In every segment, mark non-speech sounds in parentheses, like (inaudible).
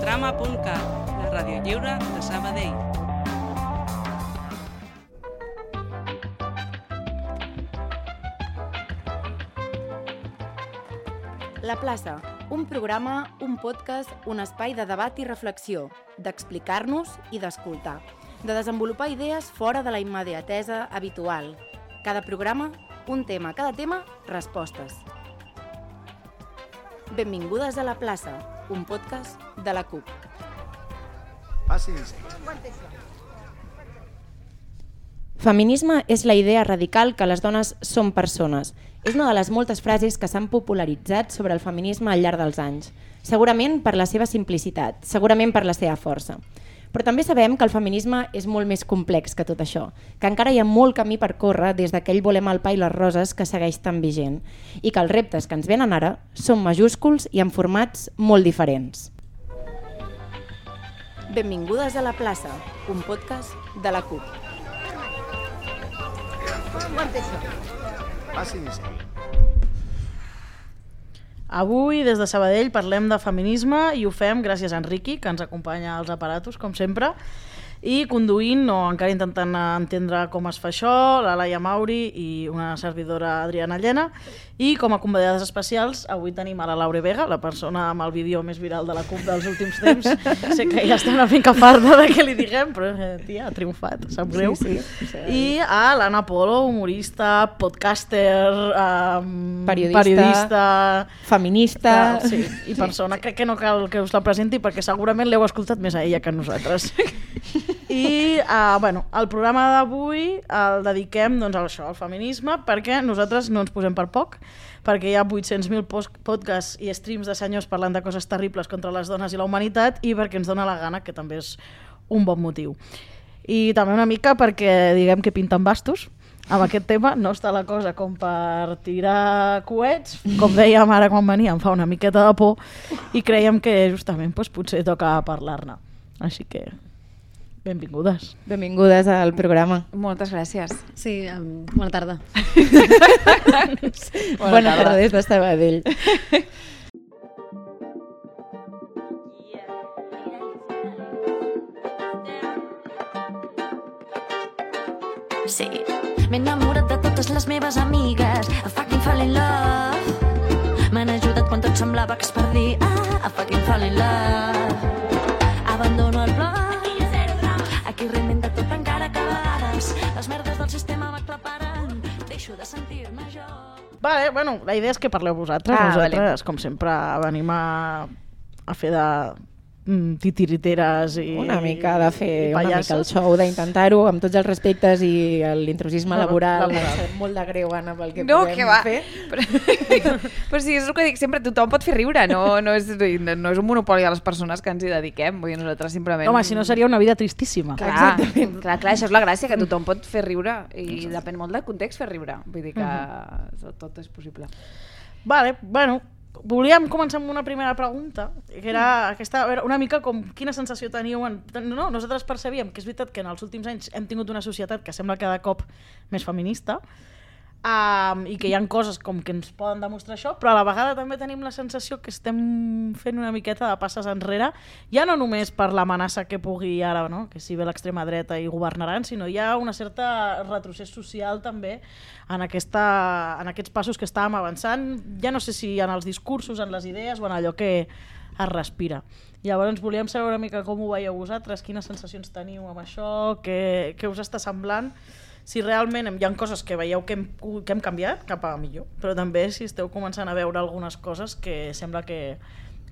radiotrama.cat, la ràdio lliure de Sabadell. La plaça, un programa, un podcast, un espai de debat i reflexió, d'explicar-nos i d'escoltar, de desenvolupar idees fora de la immediatesa habitual. Cada programa, un tema, cada tema, respostes. Benvingudes a La plaça, un podcast de la CUP. Passi. Feminisme és la idea radical que les dones són persones. És una de les moltes frases que s'han popularitzat sobre el feminisme al llarg dels anys. Segurament per la seva simplicitat, segurament per la seva força. Però també sabem que el feminisme és molt més complex que tot això, que encara hi ha molt camí per córrer des d'aquell volem el pa i les roses que segueix tan vigent i que els reptes que ens venen ara són majúsculs i en formats molt diferents. Benvingudes a La plaça, un podcast de la CUP. Passi. Avui, des de Sabadell, parlem de feminisme i ho fem gràcies a Enriqui, que ens acompanya als aparatos, com sempre, i conduint, o encara intentant entendre com es fa això, la Laia Mauri i una servidora Adriana Llena, i com a convidades especials avui tenim a la Laure Vega, la persona amb el vídeo més viral de la CUP dels últims temps. (laughs) sé que ja estem una mica farda de què li diguem, però eh, tia, ha triomfat, sap greu. Sí, sí, sí. I a l'Anna Polo, humorista, podcaster, um, Periodista. periodista Feminista... Ah, sí, i persona, crec que no cal que us la presenti perquè segurament l'heu escoltat més a ella que a nosaltres. (laughs) I uh, bueno, el programa d'avui el dediquem doncs, a això, al feminisme, perquè nosaltres no ens posem per poc, perquè hi ha 800.000 pos- podcasts i streams de senyors parlant de coses terribles contra les dones i la humanitat i perquè ens dona la gana, que també és un bon motiu. I també una mica perquè diguem que pinten bastos, amb aquest tema no està la cosa com per tirar coets, com dèiem ara quan venia, em fa una miqueta de por i creiem que justament doncs, potser toca parlar-ne. Així que benvingudes. Benvingudes al programa. Moltes gràcies. Sí, um, bona tarda. (laughs) Bona, Bona tarda des de Sabadell. (laughs) Sí, m'he enamorat de totes les meves amigues. A fucking fall in love. M'han ajudat quan tot semblava que es perdia. Ah, a fucking fall in love. Vale, bueno, la idea és que parleu vosaltres. Ah, Nosaltres, com sempre, venim a, a fer de titiriteres i Una mica de fer una mica el show, d'intentar-ho amb tots els respectes i l'intrusisme No, laboral. laboral. Em molt de greu, Anna, pel que No, puguem que va. fer. Però, (laughs) però sí, és el que dic sempre, tothom pot fer riure, no, no, és, no, és un monopoli de les persones que ens hi dediquem, vull dir, nosaltres simplement... Home, si no seria una vida tristíssima. Clar, clar, clar, això és la gràcia, que tothom pot fer riure i depèn molt del context fer riure. Vull dir que tot, tot és possible. Vale, bueno, volíem començar amb una primera pregunta, que era aquesta, era una mica com quina sensació teníeu... En, no, nosaltres percebíem que és veritat que en els últims anys hem tingut una societat que sembla cada cop més feminista, um, i que hi han coses com que ens poden demostrar això, però a la vegada també tenim la sensació que estem fent una miqueta de passes enrere, ja no només per l'amenaça que pugui ara, no? que si ve l'extrema dreta i governaran, sinó hi ha una certa retrocés social també en, aquesta, en aquests passos que estàvem avançant, ja no sé si en els discursos, en les idees o en allò que es respira. Llavors volíem saber una mica com ho veieu vosaltres, quines sensacions teniu amb això, què, què us està semblant, si realment hi ha coses que veieu que hem, que hem canviat cap a millor, però també si esteu començant a veure algunes coses que sembla que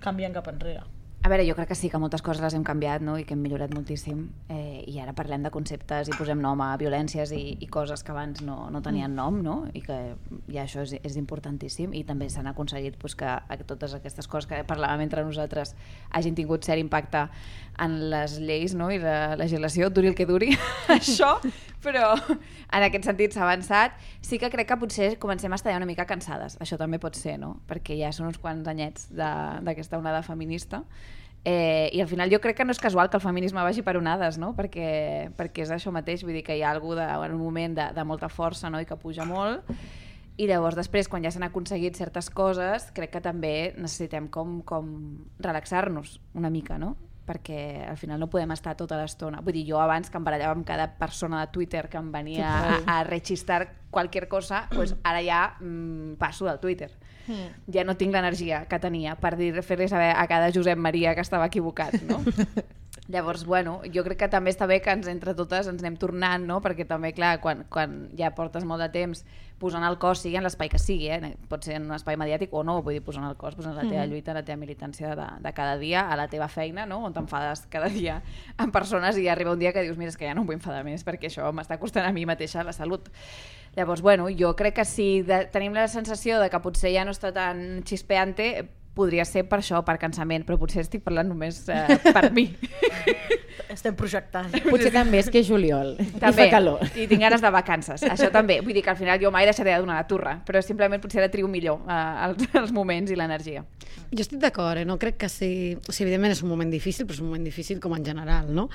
canvien cap enrere. A veure, jo crec que sí que moltes coses les hem canviat no? i que hem millorat moltíssim eh, i ara parlem de conceptes i posem nom a violències i, i coses que abans no, no tenien nom no? i que ja això és, és importantíssim i també s'han aconseguit pues, que totes aquestes coses que parlàvem entre nosaltres hagin tingut cert impacte en les lleis no? i la legislació, duri el que duri (laughs) això, però (laughs) en aquest sentit s'ha avançat. Sí que crec que potser comencem a estar ja una mica cansades, això també pot ser, no? perquè ja són uns quants anyets d'aquesta onada feminista Eh, I al final jo crec que no és casual que el feminisme vagi per onades, no? perquè, perquè és això mateix, vull dir que hi ha algú de, en un moment de, de molta força no? i que puja molt I llavors després, quan ja s'han aconseguit certes coses, crec que també necessitem com, com relaxar-nos una mica, no? Perquè al final no podem estar tota l'estona. Vull dir, jo abans que em barallava amb cada persona de Twitter que em venia a, a registrar qualsevol cosa, pues ara ja mm, passo del Twitter. Mm. Ja no tinc l'energia que tenia per dir fer-li saber a cada Josep Maria que estava equivocat, no? (laughs) Llavors, bueno, jo crec que també està bé que ens entre totes ens anem tornant, no? Perquè també, clar, quan, quan ja portes molt de temps posant el cos, sigui en l'espai que sigui, eh? pot ser en un espai mediàtic o no, vull dir, posant el cos, posant la teva Mhm. lluita, la teva militància de, de cada dia, a la teva feina, no? on t'enfades cada dia amb persones i arriba un dia que dius, mira, és que ja no em vull enfadar més perquè això m'està costant a mi mateixa la salut. Llavors, bueno, jo crec que si de, tenim la sensació de que potser ja no està tan xispeante, podria ser per això, per cansament, però potser estic parlant només eh, per mi. (laughs) Estem projectant. Potser també és que és juliol també, i fa calor. i tinc ganes de vacances, això també. Vull dir que al final jo mai deixaré de donar la turra, però simplement potser ara trio millor eh, els, els (laughs) moments i l'energia. Jo estic d'acord, eh? no crec que sigui... O sigui, evidentment és un moment difícil, però és un moment difícil com en general, no?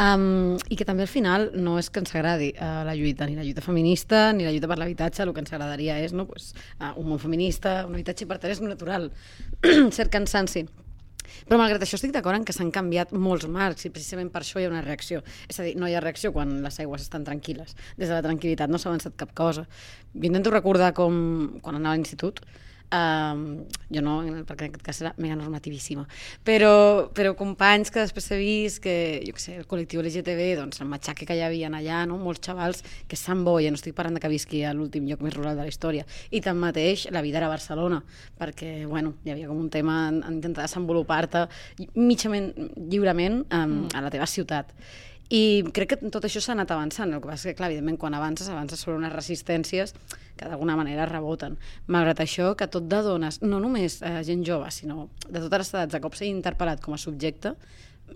Um, I que també al final no és que ens agradi uh, la lluita, ni la lluita feminista, ni la lluita per l'habitatge, el que ens agradaria és no? pues, uh, un món feminista, un habitatge per tant és natural, (clears throat) cert cansanci. Però malgrat això estic d'acord en que s'han canviat molts marcs i precisament per això hi ha una reacció. És a dir, no hi ha reacció quan les aigües estan tranquil·les. Des de la tranquil·litat no s'ha avançat cap cosa. Intento recordar com quan anava a l'institut, Um, jo no, perquè en aquest cas era mega normativíssima, però, però companys que després he vist que, jo què sé, el col·lectiu LGTB, doncs el matxaque que hi havia allà, no? molts xavals que s'han bo, ja no estic parlant de que visqui a l'últim lloc més rural de la història, i tanmateix la vida era a Barcelona, perquè, bueno, hi havia com un tema en, en intentar desenvolupar-te mitjament lliurement um, a la teva ciutat. I crec que tot això s'ha anat avançant, el que passa és que, clar, evidentment, quan avances, avances sobre unes resistències que d'alguna manera reboten. Malgrat això, que tot de dones, no només eh, gent jove, sinó de totes les edats, de cop ser interpel·lat com a subjecte,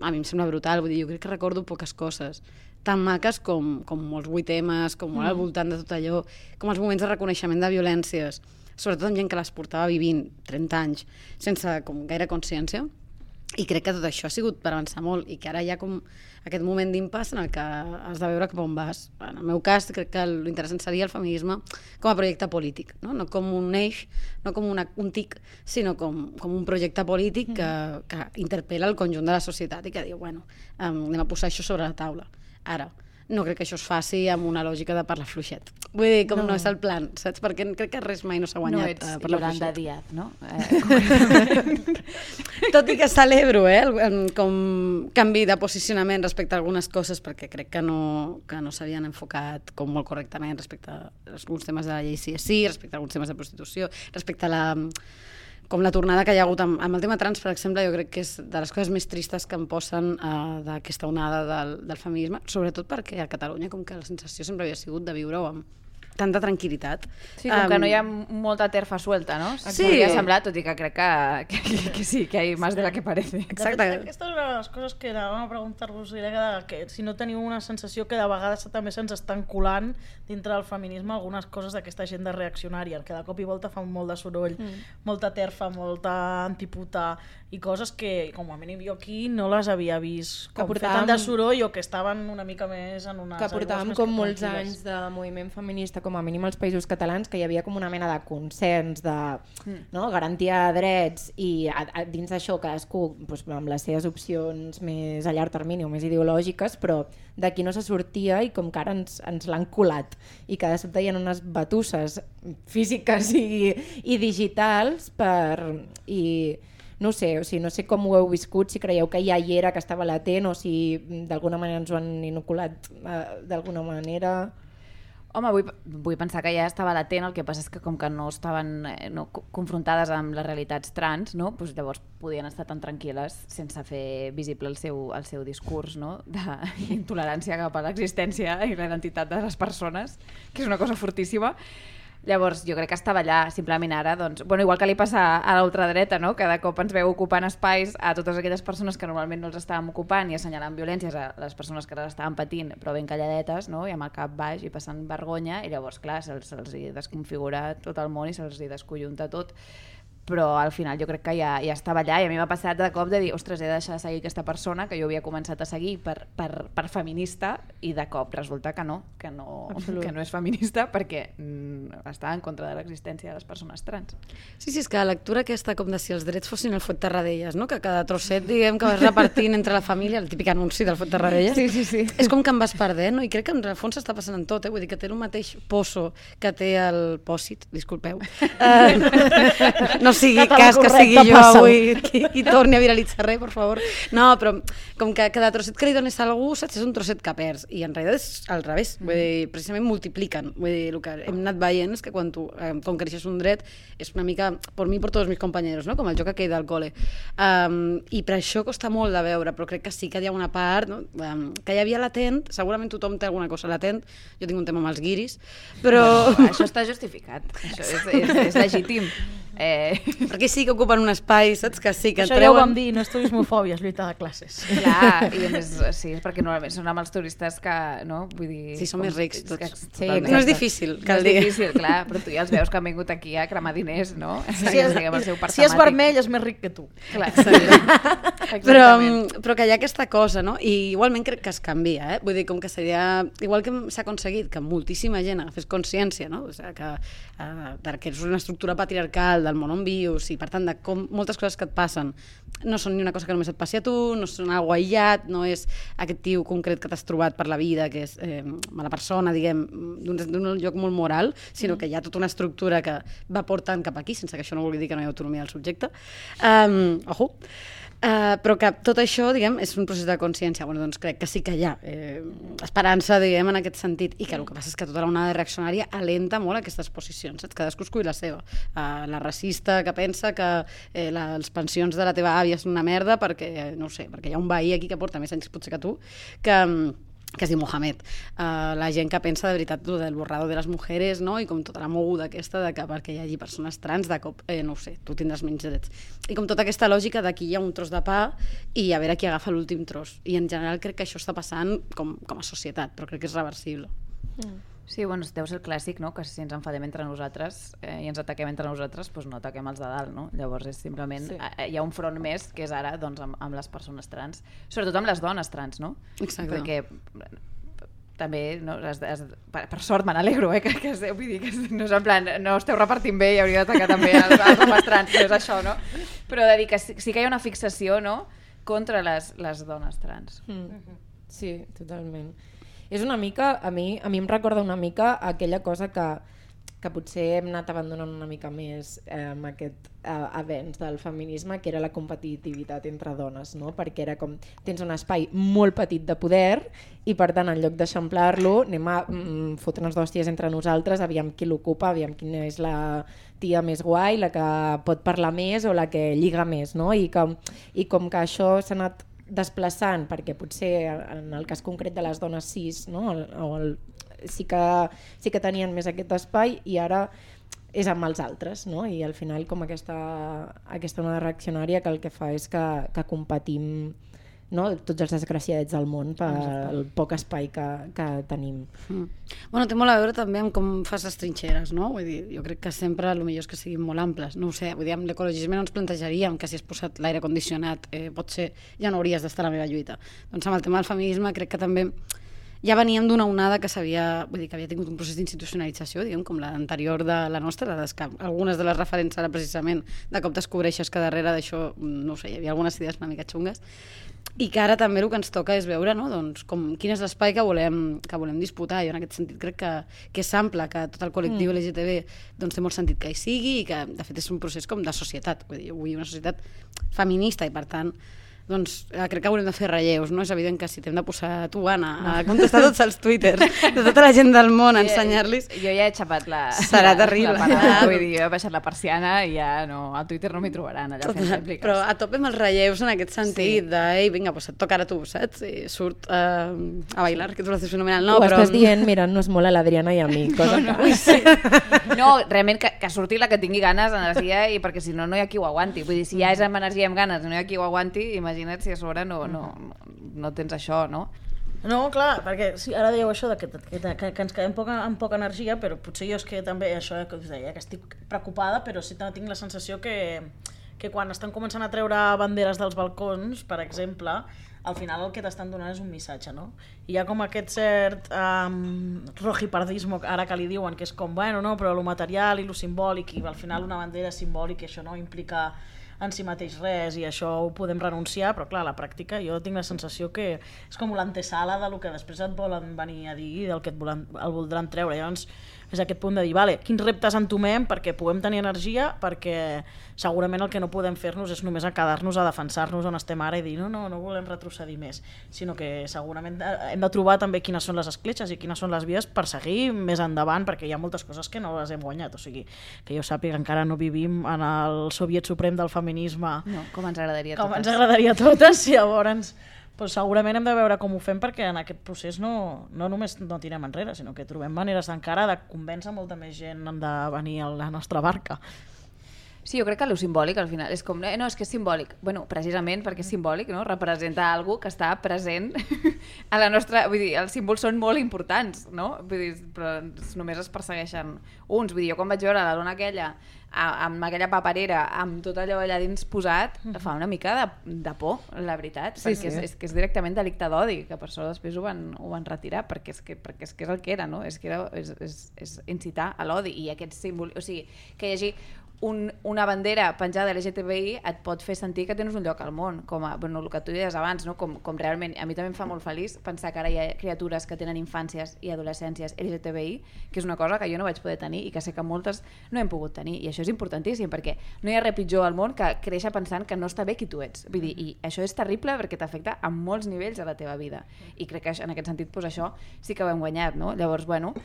a mi em sembla brutal, vull dir, jo crec que recordo poques coses tan maques com, com molts vuit temes, com molt al voltant de tot allò, com els moments de reconeixement de violències, sobretot amb gent que les portava vivint 30 anys sense com gaire consciència, i crec que tot això ha sigut per avançar molt i que ara ha com aquest moment d'impàs en el que has de veure cap on vas. En el meu cas, crec que l'interessant seria el feminisme com a projecte polític, no, no com un eix, no com una, un tic, sinó com, com un projecte polític que, que interpel·la el conjunt de la societat i que diu, bueno, um, anem a posar això sobre la taula. Ara, no crec que això es faci amb una lògica de parlar fluixet. Vull dir, com no, no és el plan, saps? Perquè crec que res mai no s'ha No guanyat ets eh, per la Yolanda fluixet. Díaz, no? Eh, (laughs) Tot i que celebro eh, el, com canvi de posicionament respecte a algunes coses perquè crec que no, que no s'havien enfocat com molt correctament respecte a alguns temes de la llei CSI, respecte a alguns temes de prostitució, respecte a la com la tornada que hi ha hagut amb, amb el tema trans, per exemple, jo crec que és de les coses més tristes que em posen uh, d'aquesta onada del, del feminisme, sobretot perquè a Catalunya com que la sensació sempre havia sigut de viure-ho amb tanta tranquil·litat. sí, com que Em, no hi ha molta terfa suelta, no? Sí. Podria semblar, tot i que crec que, que, que, que sí, que hay más de la que parece. Exacte. De fet, aquesta és una de les coses que anàvem a preguntar-vos era que, que si no teniu una sensació que de vegades també se'ns estan colant dintre del feminisme algunes coses d'aquesta agenda reaccionària, que de cop i volta fan molt de soroll, mm. molta terfa, molta antiputa i coses que, com a mínim jo aquí, no les havia vist Que com portàvem- feten de soroll o que estaven una mica més en unes que portàvem com que molts anys de moviment feminista, com a mínim als països catalans, que hi havia com una mena de consens, de no, garantia de drets i a, a, dins d'això cadascú doncs, amb les seves opcions més a llarg termini o més ideològiques, però d'aquí no se sortia i com que ara ens, ens l'han colat i que de sobte hi ha unes batusses físiques i, i digitals per... i no sé, o sigui, no sé com ho heu viscut, si creieu que ja hi era, que estava latent, o si mm, d'alguna manera ens ho han inoculat eh, d'alguna manera... Home, vull, vull pensar que ja estava latent, el que passa és que com que no estaven eh, no, co- confrontades amb les realitats trans, no? pues llavors podien estar tan tranquil·les sense fer visible el seu, el seu discurs no? d'intolerància (laughs) cap a l'existència i la identitat de les persones, que és una cosa fortíssima. Llavors, jo crec que estava allà, simplement ara, doncs, bueno, igual que li passa a l'ultradreta, no? cada cop ens veu ocupant espais a totes aquelles persones que normalment no els estàvem ocupant i assenyalant violències a les persones que les estaven patint, però ben calladetes, no? i amb el cap baix i passant vergonya, i llavors, clar, se'ls se hi desconfigura tot el món i se'ls hi descollunta tot. Però al final jo crec que ja, ja estava allà i a mi m'ha passat de cop de dir, ostres, he de deixar de seguir aquesta persona que jo havia començat a seguir per, per, per feminista i de cop resulta que no, que no, que no és feminista perquè mm, està en contra de l'existència de les persones trans. Sí, sí, és que la lectura aquesta com de si els drets fossin el fot Tarradellas, no? que cada trosset diguem que vas repartint entre la família, el típic anunci del fot Tarradellas, Sí, sí, sí. és com que em vas perdent, no? i crec que en el fons està passant en tot, eh? vull dir que té el mateix poso que té el pòsit, disculpeu, uh, (laughs) no sigui Català cas que sigui jo passa'l. avui qui, (laughs) qui torni a viralitzar res, per favor. No, però com que cada trosset que li dones a algú, saps, és un trosset que perds, i en realitat és al revés, vull dir, precisament multipliquen, vull dir, el que hem anat veient és que quan tu eh, conquereixes un dret és una mica, per mi i per tots els meus companys, no? com el joc aquell del col·le. Um, I per això costa molt de veure, però crec que sí que hi ha una part no? um, que hi havia latent, segurament tothom té alguna cosa latent, jo tinc un tema amb els guiris, però... Bueno, això està justificat, això és, és, és legítim. (laughs) Eh, perquè sí que ocupen un espai, saps? Que sí, que Això ja ho treuen... vam dir, no és turismofòbia, és lluita de classes. clar, i a (laughs) més, sí, és perquè normalment són amb els turistes que, no? Vull dir... Sí, són més rics que- tots. Sí, No és difícil, No cal és dir. difícil, clar, però tu ja els veus que han vingut aquí a cremar diners, no? Si és, Diguem, el seu si és vermell és més ric que tu. Clar, (laughs) Però, exactament. però que hi ha aquesta cosa, no? I igualment crec que es canvia, eh? Vull dir, com que seria... Igual que s'ha aconseguit que moltíssima gent agafés consciència, no? O sigui, que, uh, de que és una estructura patriarcal, del món on vius, i per tant de com moltes coses que et passen no són ni una cosa que només et passi a tu, no són algo aïllat, no és aquest tio concret que t'has trobat per la vida, que és eh, mala persona, diguem, d'un lloc molt moral, sinó que hi ha tota una estructura que va portant cap aquí, sense que això no vulgui dir que no hi ha autonomia del subjecte. Um, ojo! Uh, però que tot això, diguem, és un procés de consciència. Bueno, doncs crec que sí que hi ha eh, esperança, diguem, en aquest sentit, i que el que passa és que tota la onada reaccionària alenta molt aquestes posicions, saps? Cadascú escull la seva. Uh, la racista que pensa que eh, la, les pensions de la teva àvia són una merda perquè, eh, no sé, perquè hi ha un veí aquí que porta més anys potser que tu, que, que es diu Mohamed. Uh, la gent que pensa de veritat lo del borrado de les mujeres, no? i com tota la moguda aquesta de que perquè hi hagi persones trans, de cop, eh, no ho sé, tu tindràs menys drets. I com tota aquesta lògica d'aquí hi ha un tros de pa i a veure qui agafa l'últim tros. I en general crec que això està passant com, com a societat, però crec que és reversible. Sí, bueno, deu ser el clàssic, no? que si ens enfadem entre nosaltres eh, i ens ataquem entre nosaltres, doncs no ataquem els de dalt. No? Llavors és simplement, sí. eh, hi ha un front més que és ara doncs, amb, amb les persones trans, sobretot amb les dones trans, no? Exacte. Perquè també, no, es, es, per, per sort me n'alegro, eh, que, que, vull dir, que no és en plan, no esteu repartint bé i hauria d'atacar també els, els homes trans, no és això, no? Però de dir que sí, sí que hi ha una fixació, no?, contra les, les dones trans. Mm. Sí, totalment. És una mica, a mi, a mi em recorda una mica aquella cosa que, que potser hem anat abandonant una mica més eh, amb aquest eh, avenç del feminisme, que era la competitivitat entre dones, no? perquè era com, tens un espai molt petit de poder i per tant, en lloc d'eixamplar-lo, anem a mm, fotre'ns d'hòsties entre nosaltres, aviam qui l'ocupa, aviam quina és la tia més guai, la que pot parlar més o la que lliga més, no? I, com, i com que això s'ha anat desplaçant, perquè potser en el cas concret de les dones cis, no? el, el, sí, que, sí que tenien més aquest espai i ara és amb els altres, no? i al final com aquesta, aquesta onada reaccionària que el que fa és que, que competim no? tots els desgraciadets del món pel poc espai que, que tenim. Mm. Bueno, té molt a veure també amb com fas les trinxeres, no? Vull dir, jo crec que sempre el millor és que siguin molt amples. No ho sé, vull dir, amb l'ecologisme no ens plantejaríem que si has posat l'aire condicionat eh, potser ja no hauries d'estar a la meva lluita. Doncs amb el tema del feminisme crec que també ja veníem d'una onada que s'havia, vull dir, que havia tingut un procés d'institucionalització, diguem, com l'anterior de la nostra, de que algunes de les referents ara precisament de cop descobreixes que darrere d'això, no ho sé, hi havia algunes idees una mica xungues, i que ara també el que ens toca és veure no? doncs, com, quin és l'espai que, volem, que volem disputar. Jo en aquest sentit crec que, que és ample, que tot el col·lectiu mm. LGTB doncs, té molt sentit que hi sigui i que de fet és un procés com de societat. Vull dir, jo vull una societat feminista i per tant doncs eh, crec que haurem de fer relleus, no? És evident que si t'hem de posar tu, Anna, a contestar tots els twitters de tota la gent del món, a ensenyar-los... Jo ja he xapat la... Serà la, terrible. La parada, vull dir, jo he baixat la persiana i ja no, al Twitter no m'hi trobaran allà fent rèpliques. Però a tope amb els relleus en aquest sentit, sí. de, ei, vinga, pues et toca ara tu, saps? I surt uh, a bailar, que tu l'haces fenomenal. No, Ho però... estàs dient mirant-nos molt a l'Adriana i a mi, cosa no, no. que... Sí. (laughs) No, realment que, que surti la que tingui ganes, energia, i perquè si no, no hi ha qui ho aguanti. Vull dir, si ja és amb energia i amb ganes no hi ha qui ho aguanti, imagina't si a sobre no, no, no, tens això, no? No, clar, perquè sí, ara dèieu això de que, que, que, que ens quedem poca, amb poca energia, però potser jo és que també això que us deia, que estic preocupada, però sí que tinc la sensació que, que quan estan començant a treure banderes dels balcons, per exemple, al final el que t'estan donant és un missatge, no? I hi ha com aquest cert um, rojipardismo, ara que li diuen, que és com, bueno, no, però lo material i lo simbòlic, i al final una bandera és simbòlic i això no implica en si mateix res i això ho podem renunciar, però clar, la pràctica jo tinc la sensació que és com l'antesala del que després et volen venir a dir i del que et volen, el voldran treure. Llavors, és aquest punt de dir, vale, quins reptes entomem perquè puguem tenir energia, perquè segurament el que no podem fer-nos és només a quedar-nos a defensar-nos on estem ara i dir no, no, no volem retrocedir més, sinó que segurament eh, hem de trobar també quines són les escletxes i quines són les vies per seguir més endavant, perquè hi ha moltes coses que no les hem guanyat, o sigui, que jo sàpiga encara no vivim en el soviet suprem del feminisme No, com ens agradaria a com totes. ens agradaria a totes, llavors doncs segurament hem de veure com ho fem perquè en aquest procés no, no només no tirem enrere, sinó que trobem maneres encara de convèncer molta més gent de venir a la nostra barca. Sí, jo crec que lo simbòlic al final és com, eh, no, és que és simbòlic. bueno, precisament perquè és simbòlic, no? representa algo que està present (laughs) a la nostra... Vull dir, els símbols són molt importants, no? Vull dir, però només es persegueixen uns. Vull dir, jo quan vaig veure la dona aquella a- amb aquella paperera, amb tot allò allà dins posat, fa una mica de, de por, la veritat, Sí, perquè sí. És, és que és directament delicte d'odi, que per això després ho van, ho van retirar, perquè és, que, perquè és que és el que era, no? És que era, és, és, és incitar a l'odi, i aquest símbol, o sigui, que hi hagi un, una bandera penjada LGTBI et pot fer sentir que tens un lloc al món, com a, bueno, el que tu deies abans, no? com, com realment, a mi també em fa molt feliç pensar que ara hi ha criatures que tenen infàncies i adolescències LGTBI, que és una cosa que jo no vaig poder tenir i que sé que moltes no hem pogut tenir, i això és importantíssim, perquè no hi ha res pitjor al món que créixer pensant que no està bé qui tu ets. Vull dir, i això és terrible perquè t'afecta a molts nivells de la teva vida, i crec que en aquest sentit pues, això sí que ho hem guanyat, no? Llavors, bueno,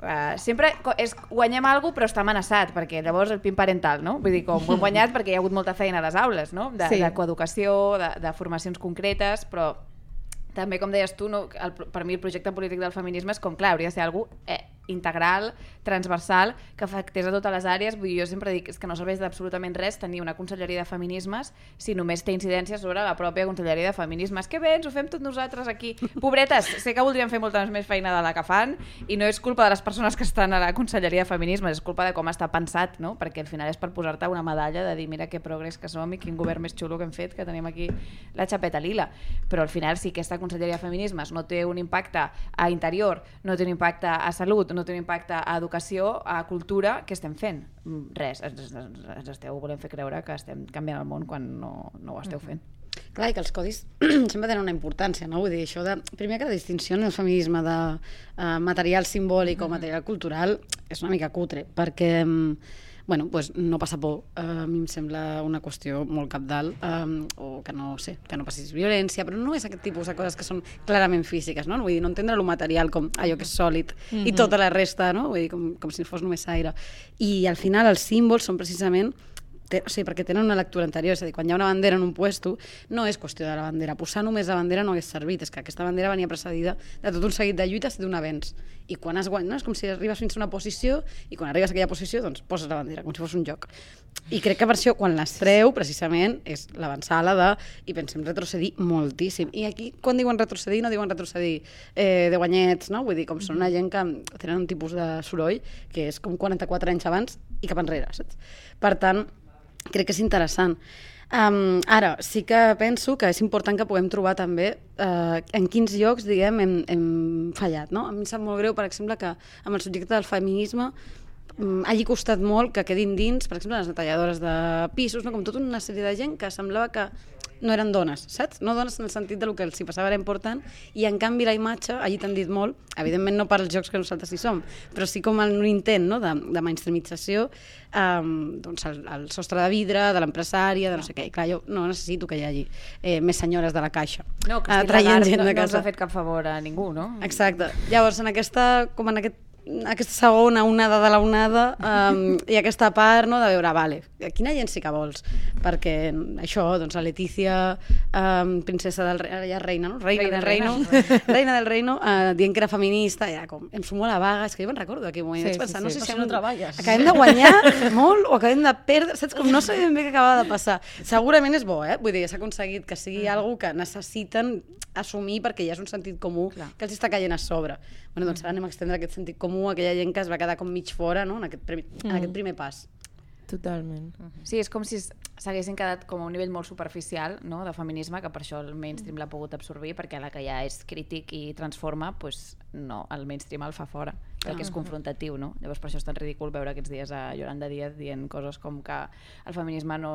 Uh, sempre és, guanyem alguna però està amenaçat, perquè llavors el pin parental, no? Vull dir, com ho hem (laughs) guanyat perquè hi ha hagut molta feina a les aules, no? De, Sí. de coeducació, de, de formacions concretes, però també, com deies tu, no, el, per mi el projecte polític del feminisme és com, clar, hauria de ser algú eh, integral, transversal, que afectés a totes les àrees. Vull dir, jo sempre dic que no serveix d'absolutament res tenir una conselleria de feminismes si només té incidència sobre la pròpia conselleria de feminismes. Que bé, ens ho fem tots nosaltres aquí. Pobretes, sé que voldríem fer molta més feina de la que fan i no és culpa de les persones que estan a la conselleria de feminismes, és culpa de com està pensat, no? perquè al final és per posar-te una medalla de dir mira que progrés que som i quin govern més xulo que hem fet, que tenim aquí la xapeta lila. Però al final, si aquesta conselleria de feminismes no té un impacte a interior, no té un impacte a salut, no té un impacte a educació, a cultura, què estem fent? Mm, Res, ens, esteu volent fer creure que estem canviant el món quan no, no ho esteu fent. Clar, i que els codis (clears throat) sempre tenen una importància, no? Vull dir, això de... Primer que la distinció en el feminisme de uh, material simbòlic o material cultural és una mica cutre, perquè mm, bueno, pues no passa por. Uh, a mi em sembla una qüestió molt capdalt, um, o que no sé, que no passis violència, però no és aquest tipus de coses que són clarament físiques, no? Vull dir, no entendre el material com allò que és sòlid i tota la resta, no? Vull dir, com, com si fos només aire. I al final els símbols són precisament té, o sigui, perquè tenen una lectura anterior, és a dir, quan hi ha una bandera en un puesto, no és qüestió de la bandera. Posar només la bandera no hagués servit, és que aquesta bandera venia precedida de tot un seguit de lluites i d'un avenç. I quan has guanyat, no? és com si arribes fins a una posició i quan arribes a aquella posició, doncs poses la bandera, com si fos un joc. I crec que per això, quan les treu, precisament, és l'avançada de... I pensem retrocedir moltíssim. I aquí, quan diuen retrocedir, no diuen retrocedir eh, de guanyets, no? Vull dir, com són una gent que tenen un tipus de soroll que és com 44 anys abans i cap enrere, saps? Per tant, crec que és interessant. Um, ara, sí que penso que és important que puguem trobar també uh, en quins llocs, diguem, hem, hem fallat, no? A mi em sap molt greu, per exemple, que amb el subjecte del feminisme mm, hagi costat molt que quedin dins, per exemple, les detalladores de pisos, no? com tota una sèrie de gent que semblava que no eren dones, saps? No dones en el sentit del que els hi passava era important i en canvi la imatge, allí t'han dit molt, evidentment no per als jocs que nosaltres hi som, però sí com en un intent no? de, de mainstreamització um, doncs el, el sostre de vidre, de l'empresària, de no sé què. I clar, jo no necessito que hi hagi eh, més senyores de la caixa No, que traient gent no, de no casa. ha fet cap favor a ningú, no? Exacte. Llavors, en aquesta, com en aquest, aquesta segona onada de la onada, um, ha aquesta part no, de veure, vale, quina gent sí que vols? Perquè això, doncs, la Letícia, um, princesa del reino, ja reina, no? Reina, Reina, del reino, (laughs) reina del reino, uh, dient que era feminista, i era com, em sumo a la vaga, és que jo me'n recordo d'aquell moment, Sí, vaig pensar, sí, no sí. sé si no hem- treballes. acabem de guanyar molt o acabem de perdre, saps com no sabia ben bé què acabava de passar. Segurament és bo, eh? Vull dir, s'ha aconseguit que sigui algo que necessiten assumir perquè ja és un sentit comú Clar. que els està caient a sobre. Bueno, doncs ara anem a extendre aquest sentit comú a aquella gent que es va quedar com mig fora no? en, aquest primer, en aquest primer pas. Totalment. Sí, és com si s'haguessin quedat com a un nivell molt superficial no, de feminisme, que per això el mainstream l'ha pogut absorbir, perquè la que ja és crític i transforma, pues, no, el mainstream el fa fora, perquè és confrontatiu, no? Llavors per això és tan ridícul veure aquests dies a Yolanda Díaz dient coses com que el feminisme no,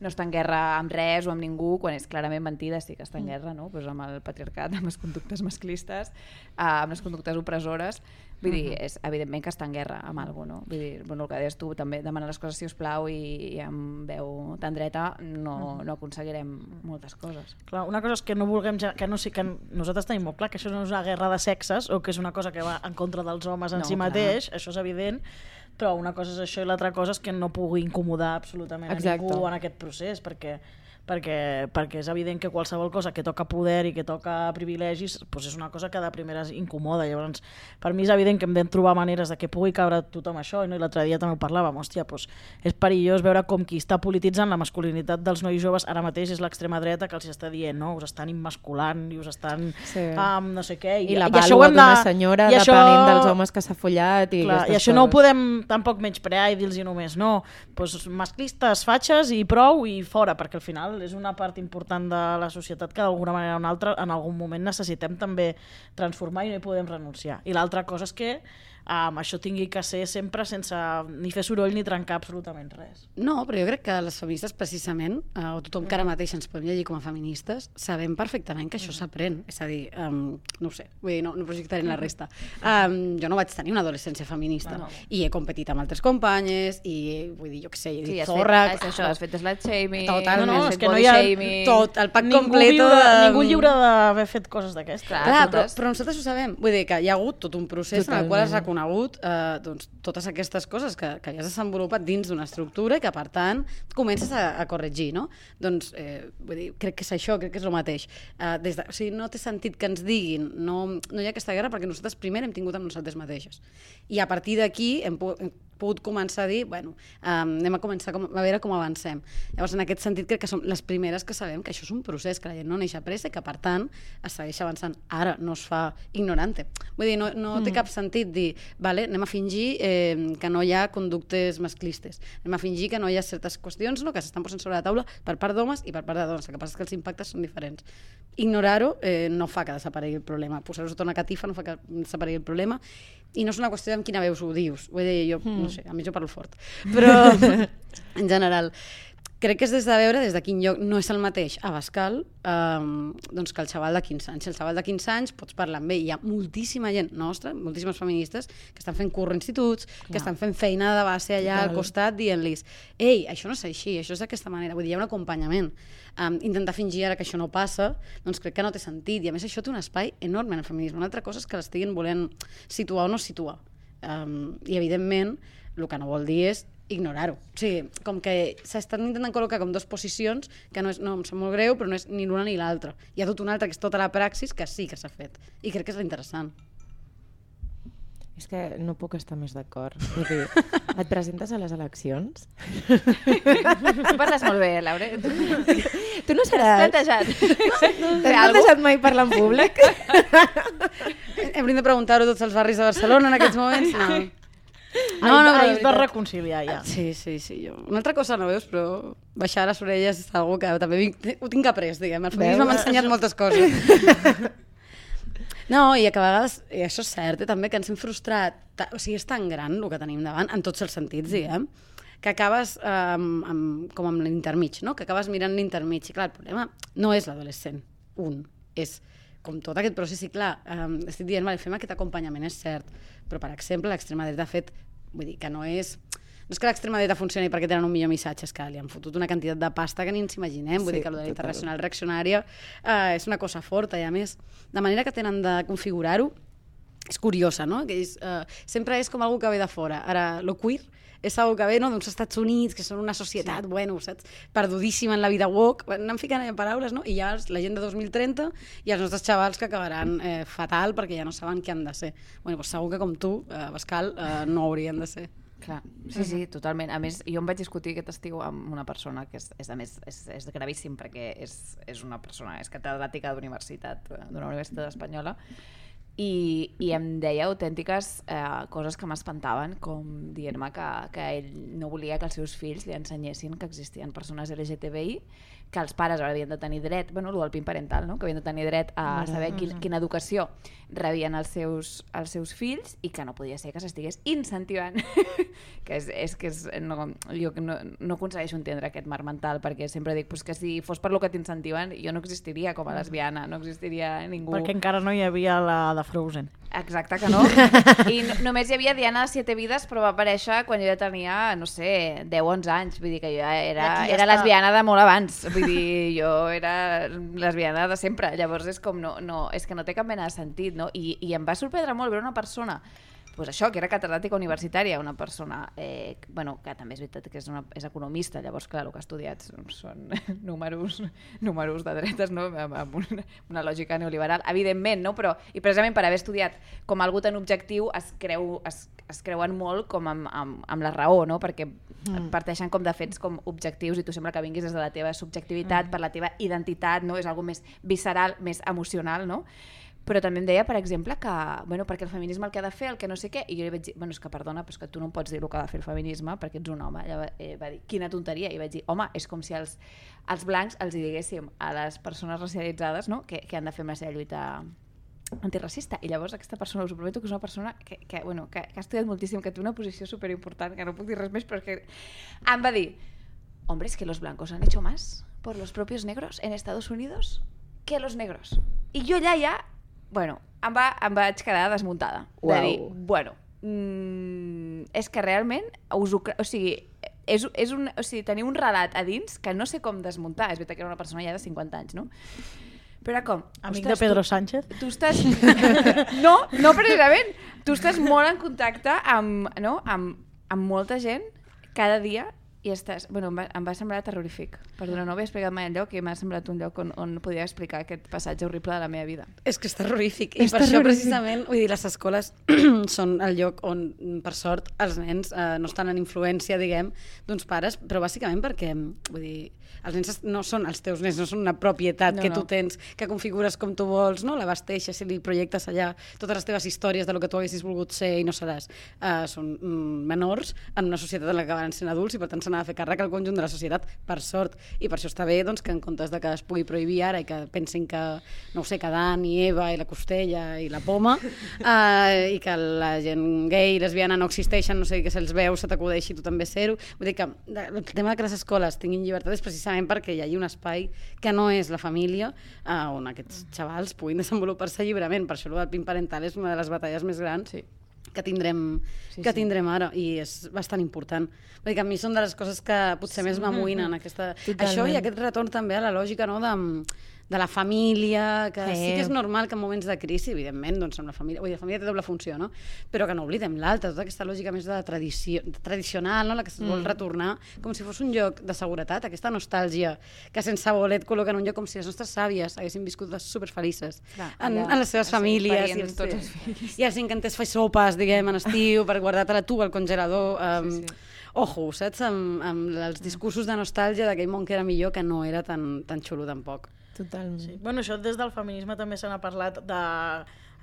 no està en guerra amb res o amb ningú, quan és clarament mentida, sí que està en guerra, no? pues amb el patriarcat, amb les conductes masclistes, eh, amb les conductes opressores, Vull dir, és evidentment que està en guerra amb cosa, no? Vull dir, bueno, el que deies tu, també demanar les coses, si us plau, i, i amb veu tan dreta no, no aconseguirem moltes coses. Clar, una cosa és que no vulguem, ge- que no sé, que nosaltres tenim molt clar que això no és una guerra de sexes o que és una cosa que va en contra dels homes en No, si clar. mateix, això és evident, però una cosa és això i l'altra cosa és que no pugui incomodar absolutament Exacte. a ningú en aquest procés, perquè perquè, perquè és evident que qualsevol cosa que toca poder i que toca privilegis doncs és una cosa que de primeres incomoda. Llavors, per mi és evident que hem de trobar maneres de que pugui cabre tothom això, i no? I l'altre dia també ho parlàvem, hòstia, doncs és perillós veure com qui està polititzant la masculinitat dels nois joves ara mateix és l'extrema dreta que els està dient, no? Us estan immasculant i us estan Sí. um, no sé què. I la això ho vàlua hem de- d'una senyora i depenent dels homes que s'ha follat i Clar, I això no ho coses. podem tampoc menysprear i dir-los només no. Pues masclistes, fatxes i prou i fora, perquè al final és una part important de la societat que d'alguna manera o una altra en algun moment necessitem també transformar i no hi podem renunciar. I l'altra cosa és que um, això tingui que ser sempre sense ni fer soroll ni trencar absolutament res. No, però jo crec que les feministes precisament, eh, o tothom que ara mateix ens podem llegir com a feministes, sabem perfectament que això s'aprèn. És a dir, um, no ho sé, vull dir, no, no projectaré en la resta. Um, jo no vaig tenir una adolescència feminista No. i he competit amb altres companyes i, vull dir, jo què sé, he dit Sí, zorra... fet, has, això, has fet slut shaming, Totalment. No, no, és que no hi ha shaming... tot, el pack Ningú, completo viure, de... ningú lliure d'haver fet coses d'aquestes. Clar, Clar, però, però nosaltres ho sabem. Vull dir que hi ha hagut tot un procés en el qual has Totalment. Reconegut eh, doncs, totes aquestes coses que, que ja has desenvolupat dins d'una estructura i que, per tant, comences a, a corregir, no? Doncs, eh, vull dir, crec que és això, crec que és el mateix. Eh, des de, o sigui, no té sentit que ens diguin no, no hi ha aquesta guerra perquè nosaltres primer hem tingut amb nosaltres mateixes. I a partir d'aquí hem, hem pogut començar a dir, bueno, um, anem a començar com, a veure com avancem. Llavors, en aquest sentit, crec que som les primeres que sabem que això és un procés, que la gent no neix a pressa i que, per tant, es segueix avançant. Ara no es fa ignorante. Vull dir, no, no té cap sentit dir, vale, anem a fingir eh, que no hi ha conductes masclistes, anem a fingir que no hi ha certes qüestions no, que s'estan posant sobre la taula per part d'homes i per part de dones. El que passa és que els impactes són diferents. Ignorar-ho eh, no fa que desaparegui el problema. Posar-ho sota una catifa no fa que desaparegui el problema i no és una qüestió de amb quina veus ho dius. Vull dir, jo, no sé, a mi jo parlo fort. Però, (laughs) en general, crec que és des de veure des de quin lloc no és el mateix a Bascal um, doncs que el xaval de 15 anys. Si el xaval de 15 anys pots parlar amb ell. Hi ha moltíssima gent nostra, moltíssimes feministes, que estan fent curs a instituts, que estan fent feina de base allà al costat dient-los ei, això no és així, això és d'aquesta manera. Vull dir, hi ha un acompanyament. Um, intentar fingir ara que això no passa, doncs crec que no té sentit. I a més això té un espai enorme en el feminisme. Una altra cosa és que l'estiguin volent situar o no situar. Um, I evidentment, el que no vol dir és ignorar-ho. O sigui, com que s'estan intentant col·locar com dues posicions que no és, no, em sap molt greu, però no és ni l'una ni l'altra. Hi ha tot una altra que és tota la praxis que sí que s'ha fet. I crec que és interessant. És que no puc estar més d'acord. Vull dir, (laughs) et presentes a les eleccions? Tu parles molt bé, Laura. Tu no T'has seràs... plantejat. T'has plantejat mai parlar en públic? Hem de preguntar-ho a tots els barris de Barcelona en aquests moments? No. No, no, però de veritat. reconciliar ja. Sí, sí, sí. Jo. Una altra cosa no veus, però baixar les orelles és algo que també vinc, ho tinc après, diguem. El feminisme m'ha ensenyat moltes coses. (laughs) No, i que a vegades, i això és cert, eh, també que ens hem frustrat, o sigui, és tan gran el que tenim davant, en tots els sentits, diguem, que acabes eh, amb, amb, com amb l'intermig, no? que acabes mirant l'intermig. I clar, el problema no és l'adolescent, un, és com tot aquest procés, i clar, eh, estic dient, vale, fem aquest acompanyament, és cert, però, per exemple, l'extrema dreta ha fet, vull dir, que no és... No és que l'extrema dreta funcioni perquè tenen un millor missatge, és que li han fotut una quantitat de pasta que ni ens imaginem. Vull Sí, dir que de la internacional reaccionària eh, és una cosa forta i a més, la manera que tenen de configurar-ho és curiosa, no? Que és, eh, sempre és com algú que ve de fora. Ara, lo queer és algo que ve no, d'uns Estats Units, que són una societat, sí. bueno, saps, perdudíssima en la vida woke, anem ficant en paraules, no? I ja els- la gent de 2030 i els nostres xavals que acabaran eh, fatal perquè ja no saben què han de ser. Bueno, doncs segur que com tu, eh, Pascal, eh, no haurien de ser. Clar, sí, sí, totalment. A més, jo em vaig discutir aquest estiu amb una persona que és, és a més, és, és gravíssim perquè és, és una persona, és catedràtica d'universitat, eh, d'una universitat espanyola, i, i em deia autèntiques eh, coses que m'espantaven, com dient-me que, que ell no volia que els seus fills li ensenyessin que existien persones LGTBI, que els pares havien de tenir dret, bueno, el del PIN parental, no? que havien de tenir dret a saber quin, quina educació rebien els seus, els seus fills i que no podia ser que s'estigués incentivant. (laughs) que és, és que és, no, jo no, no aconsegueixo entendre aquest marc mental perquè sempre dic pues, que si fos per lo que t'incentiven jo no existiria com a lesbiana, no existiria ningú. Perquè encara no hi havia la de Frozen. Exacte que no. (laughs) I no, només hi havia Diana de Siete Vides, però va aparèixer quan jo ja tenia, no sé, 10-11 anys. Vull dir que jo ja era, ja era està. lesbiana de molt abans. Vull dir, jo era lesbiana de sempre. Llavors és com, no, no, és que no té cap mena de sentit, no? I, i em va sorprendre molt veure una persona pues això, que era catedràtica universitària, una persona eh, bueno, que també és veritat que és, una, és economista, llavors, clar, el que ha estudiat són, (laughs) números, números de dretes, no? amb, amb una, una lògica neoliberal, evidentment, no? però i precisament per haver estudiat com algú tan objectiu es, creu, es, es creuen molt com amb, amb, amb la raó, no? perquè mm. parteixen com de fets com objectius i tu sembla que vinguis des de la teva subjectivitat, mm. per la teva identitat, no? és algo més visceral, més emocional, no? Però també em deia, per exemple, que, bueno, perquè el feminisme el que ha de fer, el que no sé què, i jo li vaig dir, bueno, és que perdona, però és que tu no em pots dir el que ha de fer el feminisme perquè ets un home. Ella va, eh, va dir, quina tonteria, i vaig dir, home, és com si els, els blancs els hi diguéssim a les persones racialitzades no? que, que han de fer la seva lluita antiracista i llavors aquesta persona, us ho prometo que és una persona que, que, bueno, que, que ha estudiat moltíssim que té una posició superimportant, que no puc dir res més però és que em va dir hombre, es que los blancos han hecho más por los propios negros en Estados Unidos que los negros i jo allà ja bueno, em, va, em vaig quedar desmuntada de Uau. dir, bueno mm, és que realment us ho, o sigui, és, és un, o sigui, teniu un relat a dins que no sé com desmuntar, és veritat que era una persona ja de 50 anys, no? Però com... Amic ostres, de Pedro tu- Sánchez. tu estàs... (laughs) no, no precisament. Tu estàs molt en contacte amb, no? amb, amb molta gent cada dia i estàs... Bueno, em va, em va semblar terrorífic. Perdona, no havia explicat mai el lloc i m'ha semblat un lloc on, on podia explicar aquest passatge horrible de la meva vida. És que és terrorífic. I És per això, terrorífic. precisament, vull dir, les escoles (clears throat) són el lloc on, per sort, els nens eh, no estan en influència, diguem, d'uns pares, però bàsicament perquè, vull dir, els nens no són els teus nens, no són una propietat No, que no. tu tens, que configures com tu vols, no? l'abasteixes i li projectes allà totes les teves històries de lo que tu haguessis volgut ser i no seràs. Uh, són mm, menors en una societat en la que acabaran sent adults i per tant s'han de fer càrrec al conjunt de la societat, per sort. I per això està bé doncs, que en comptes de que es pugui prohibir ara i que pensin que, no ho sé, que Dan i Eva i la Costella i la Poma uh, (laughs) i que la gent gay i lesbiana no existeixen, no sé, que se'ls veu, se t'acudeixi tu també ser-ho. Vull dir que el tema de que les escoles tinguin llibertat és precisament perquè hi hagi un espai que no és la família uh, on aquests xavals puguin desenvolupar-se lliurement. Per això el del PIN parental és una de les batalles més grans Sí. que tindrem, Sí, sí, que sí. tindrem ara i és bastant important. Vull dir que a mi són de les coses que potser més m'amoïnen aquesta... Totalment. Això i aquest retorn també a la lògica no, de, de la família, que sí. Sí. que és normal que en moments de crisi, evidentment, doncs amb la família, vull dir, la família té doble funció, no? però que no oblidem l'altra, tota aquesta lògica més de tradició, tradicional, no? la que es vol retornar com si fos un lloc de seguretat, aquesta nostàlgia que sense voler et col·loca en un lloc com si les nostres sàvies haguessin viscut superfelices Clar, en, allà, en les seves famílies i els, tots els fills. i els encanters fer sopes, diguem, en estiu per guardar-te-la tu al congelador um, Sí, sí, sí. sí. Ojo, saps? Amb, amb els discursos de nostàlgia d'aquell món que era millor que no era tan, tan xulo tampoc. Totalment. Sí. Bueno, això des del feminisme també se n'ha parlat de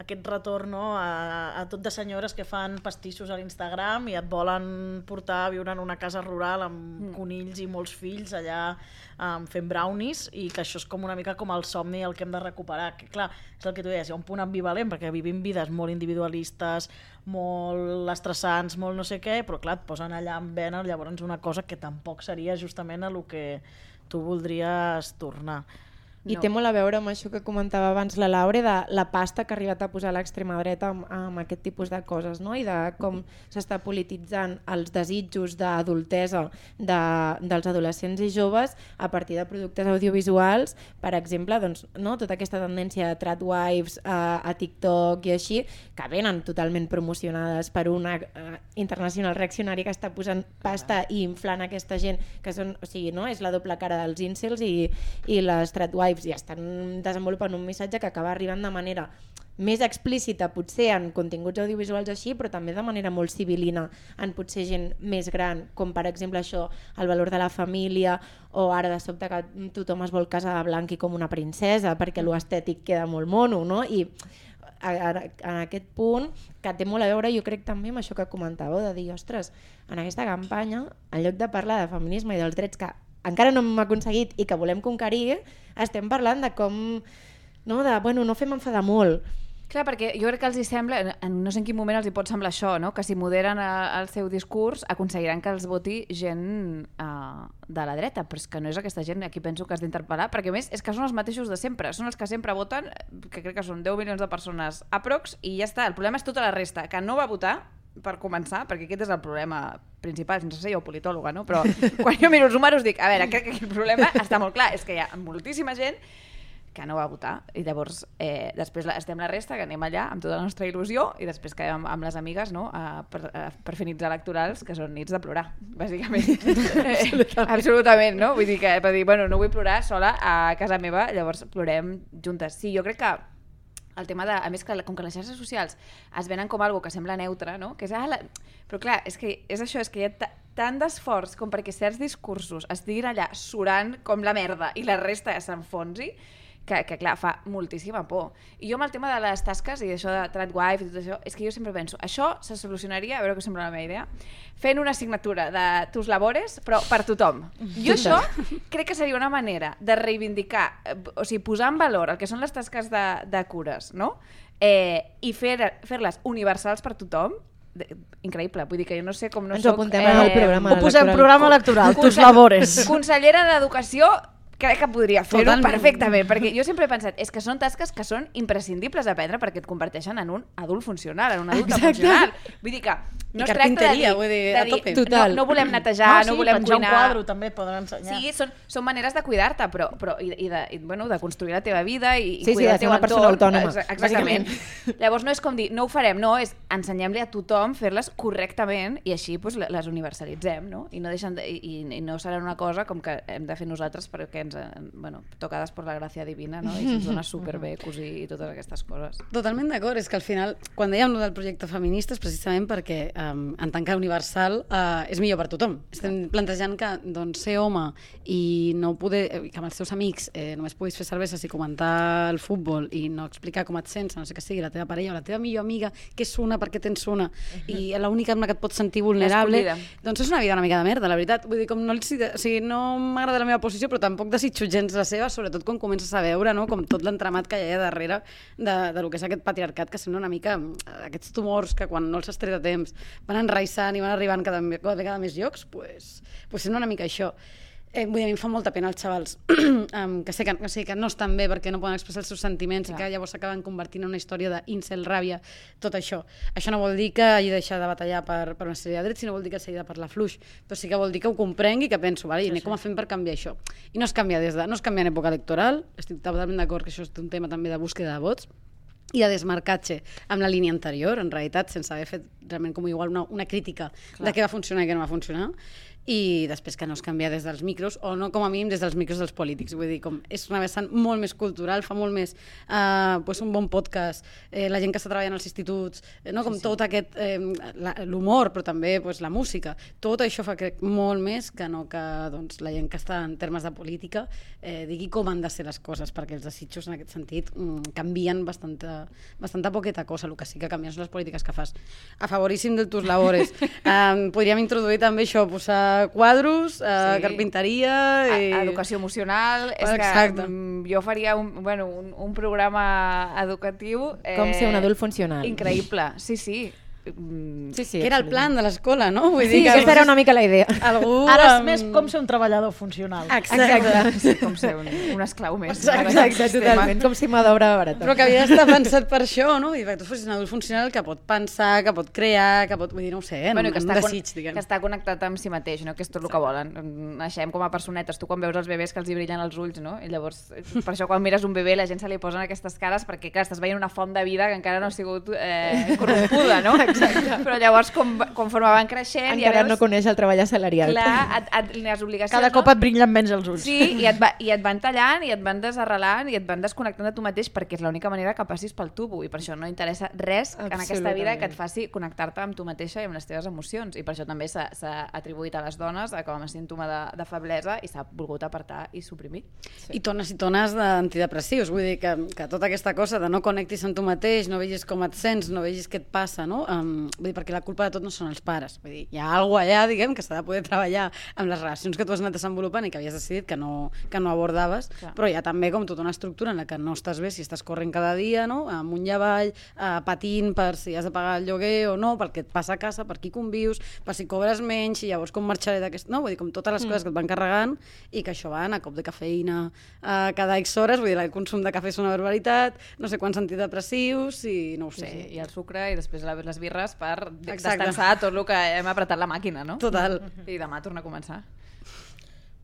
aquest retorn no, a, a tot de senyores que fan pastissos a l'Instagram i et volen portar a viure en una casa rural amb mm. conills i molts fills allà um, fent brownies i que això és com una mica com el somni el que hem de recuperar. Que, clar, és el que tu deies, hi ha un punt ambivalent perquè vivim vides molt individualistes, molt estressants, molt no sé què, però clar, et posen allà en vena llavors una cosa que tampoc seria justament a lo que tu voldries tornar. I No. té molt a veure amb això que comentava abans la Laure, de la pasta que ha arribat a posar l'extrema dreta amb, amb aquest tipus de coses, no? i de com s'està polititzant els desitjos d'adultesa de, dels adolescents i joves a partir de productes audiovisuals, per exemple, doncs, no? tota aquesta tendència de tradwives a, a TikTok i així, que venen totalment promocionades per una uh, internacional reaccionari que està posant pasta i inflant aquesta gent, que són, o sigui, no? és la doble cara dels incels i, i les tradwives i estan desenvolupant un missatge que acaba arribant de manera més explícita potser en continguts audiovisuals així, però també de manera molt civilina en potser gent més gran, com per exemple això, el valor de la família, o ara de sobte que tothom es vol casar de blanc i com una princesa, perquè lo estètic queda molt mono, no? I en aquest punt, que té molt a veure, jo crec també amb això que comentàveu, de dir, ostres, en aquesta campanya, en lloc de parlar de feminisme i dels drets que encara no hem aconseguit i que volem conquerir, estem parlant de com, no, de, bueno, no fem enfadar molt. Clar, perquè jo crec que els hi sembla, en- no sé en quin moment els hi pot semblar això, no? que si moderen eh, el seu discurs aconseguiran que els voti gent uh, de la dreta, però és que no és aquesta gent a qui penso que has d'interpel·lar, perquè més és que són els mateixos de sempre, són els que sempre voten, que crec que són 10 milions de persones aprox, i ja està, el problema és tota la resta, que no va votar, per començar, perquè aquest és el problema principal, sense ser jo politòloga, no? però quan jo miro els números dic, a veure, crec que el problema està molt clar, és que hi ha moltíssima gent que no va votar i llavors eh, després la- estem la resta que anem allà amb tota la nostra il·lusió i després quedem amb, amb les amigues no? a, per, a, per fer nits electorals que són nits de plorar, bàsicament absolutament. (laughs) absolutament, no? Vull dir que per dir, bueno, no vull plorar sola a casa meva llavors plorem juntes sí, jo crec que el tema de, a més que com que les xarxes socials es venen com algo que sembla neutre, no? Que és, ah, la... Però clar, és que és això, és que hi ha ta- tant d'esforç com perquè certs discursos estiguin allà surant com la merda i la resta s'enfonsi, que, que clar, fa moltíssima por. I jo amb el tema de les tasques i això de tradwife i tot això, és que jo sempre penso, això se solucionaria, a veure què sembla la meva idea, fent una assignatura de tus labores, però per tothom. (laughs) Jo això crec que seria una manera de reivindicar, eh, o sigui, posar en valor el que són les tasques de, de cures, no? Eh, i fer- fer-les universals per tothom, de, increïble, vull dir que jo no sé com no Ens soc... apuntem en el programa Ho posem electoral. programa electoral, tus labores. (laughs) Consellera d'Educació crec que podria fer-ho perfectament, perquè jo sempre he pensat, és que són tasques que són imprescindibles d'aprendre perquè et converteixen en un adult funcional, en un adult funcional. Vull dir que I no es tracta de dir, vull dir, de a tope. No, no volem netejar, no, sí, volem penjar cuinar... un quadre també et poden ensenyar. Sí, són, són maneres de cuidar-te, però, però i, i, de, i, bueno, de construir la teva vida i, i Sí, sí, cuidar de el teu una persona entorn. autònoma, Exa- Exactament. bàsicament. Llavors no és com dir, no ho farem, no, és ensenyem-li a tothom fer-les correctament i així pues, le- les universalitzem, no? I no, deixen de, i, i no serà una cosa com que hem de fer nosaltres perquè ens, eh, bueno, tocades per la gràcia divina, no? I se'ns dona (laughs) superbé cosir i totes aquestes coses. Totalment d'acord, és que al final, quan dèiem del projecte feminista és precisament perquè um, en tant que universal uh, és millor per tothom. Estem plantejant que doncs, ser home i no poder, eh, que amb els teus amics eh, només puguis fer cerveses i comentar el futbol i no explicar com et sents, no sé que sigui la teva parella o la teva millor amiga, què és una, per què tens una, i l'única amb la que et pots sentir vulnerable, doncs és una vida una mica de merda, la veritat. Vull dir, com no, o sigui, no m'agrada la meva posició, però tampoc desitjo gens la seva, sobretot quan comences a veure no, com tot l'entramat que hi ha darrere de, de lo que és aquest patriarcat, que sembla una mica eh, aquests tumors que quan no els has tret a temps van enraissant i van arribant cada, cada vegada més llocs, pues, pues sembla una mica això. Eh, vull dir, a mi em fa molta pena els xavals (clears throat) um, que, sé que, o sigui, que no estan bé perquè no poden expressar els seus sentiments Clar. i que llavors s'acaben convertint en una història d'incel ràbia, tot això. Això no vol dir que hagi de deixar de batallar per, per una sèrie de drets, sinó vol dir que s'hagi de parlar fluix, però sí que vol dir que ho comprengui i que penso, vale, i sí, com a fem per canviar això? I no es canvia des de, no es canvia en època electoral, estic totalment d'acord que això és un tema també de búsqueda de vots, i de desmarcatge amb la línia anterior, en realitat, sense haver fet realment com igual una, una crítica Clar. de què va funcionar i què no va funcionar, i després que no es canvia des dels micros, o no com a mínim des dels micros dels polítics, vull dir, com és una vessant molt més cultural, fa molt més uh, pues un bon podcast, eh, la gent que està treballant als instituts, eh, no? com sí, sí. tot aquest, eh, l'humor, però també pues, la música, tot això fa crec molt més que no que doncs, la gent que està en termes de política eh, digui com han de ser les coses, perquè els desitjos en aquest sentit mm, canvien bastanta, bastanta poqueta cosa, el que sí que canvien són les polítiques que fas. A favoríssim de tus labores. (laughs) um, podríem introduir també això, posar quadros, uh, Sí. carpinteria... A, I... educació emocional, és Exacte. que mm, jo faria un, bueno, un, un programa educatiu... Eh, Com ser un adult funcional. Increïble, sí, sí. Mm, Sí, sí, que era el plan de l'escola, no? Vull Sí, aquesta era una mica la idea. Algú, (laughs) Ara és més com ser un treballador funcional. Exacte. sí, com ser un, un esclau més. Exacte, exacte totalment, com si mà d'obra barata. Però que havia d'estar pensat per això, no? Vull dir, que tu fossis un adult funcional que pot pensar, que pot crear, que pot... Vull dir, no ho sé, eh? Bueno, que, està, desig, diguem. que està connectat amb si mateix, no? que és tot el que volen. Naixem com a personetes. Tu quan veus els bebès que els hi brillen els ulls, no? I llavors, per això quan mires un bebè la gent se li posen aquestes cares perquè, clar, estàs veient una font de vida que encara no ha sigut eh, corrompuda, no? Però llavors, com, conforme van creixent, ja Encara veus... no coneix el treball assalariat. Clar, et, et, les obligacions... Cada cop no? et brillen menys els ulls. Sí, i et, va, i et van tallant, i et van desarrelant, i et van desconnectant de tu mateix perquè és l'única manera que passis pel tubo i per això no interessa res en aquesta vida que et faci connectar-te amb tu mateixa i amb les teves emocions i per això també s'ha atribuït a les dones eh, com a símptoma de, de feblesa i s'ha volgut apartar i suprimir. I tones i tones d'antidepressius, vull dir que, que tota aquesta cosa de no connectis amb tu mateix, no vegis com et sents, no vegis què et passa, no? Um, vull dir, perquè la culpa de tot no són els pares. Vull dir, hi ha alguna allà, diguem, que s'ha de poder treballar amb les relacions que tu has anat desenvolupant i que havies decidit que no, que no abordaves, Clar. però hi ha també com tota una estructura en la que no estàs bé si estàs corrent cada dia, no? amunt i avall, eh, patint per si has de pagar el lloguer o no, pel que et passa a casa, per qui convius, per si cobres menys, i llavors com marxaré d'aquest... No? Vull dir, com totes les coses que et van carregant i que això va a cop de cafeïna eh, cada X hores, vull dir, el consum de cafè és una barbaritat, no sé quants antidepressius i no ho sé. Sí, i el sucre i després la- les birres per Exacte. destensar tot el que hem apretat la màquina, no? Total. I demà torna a començar.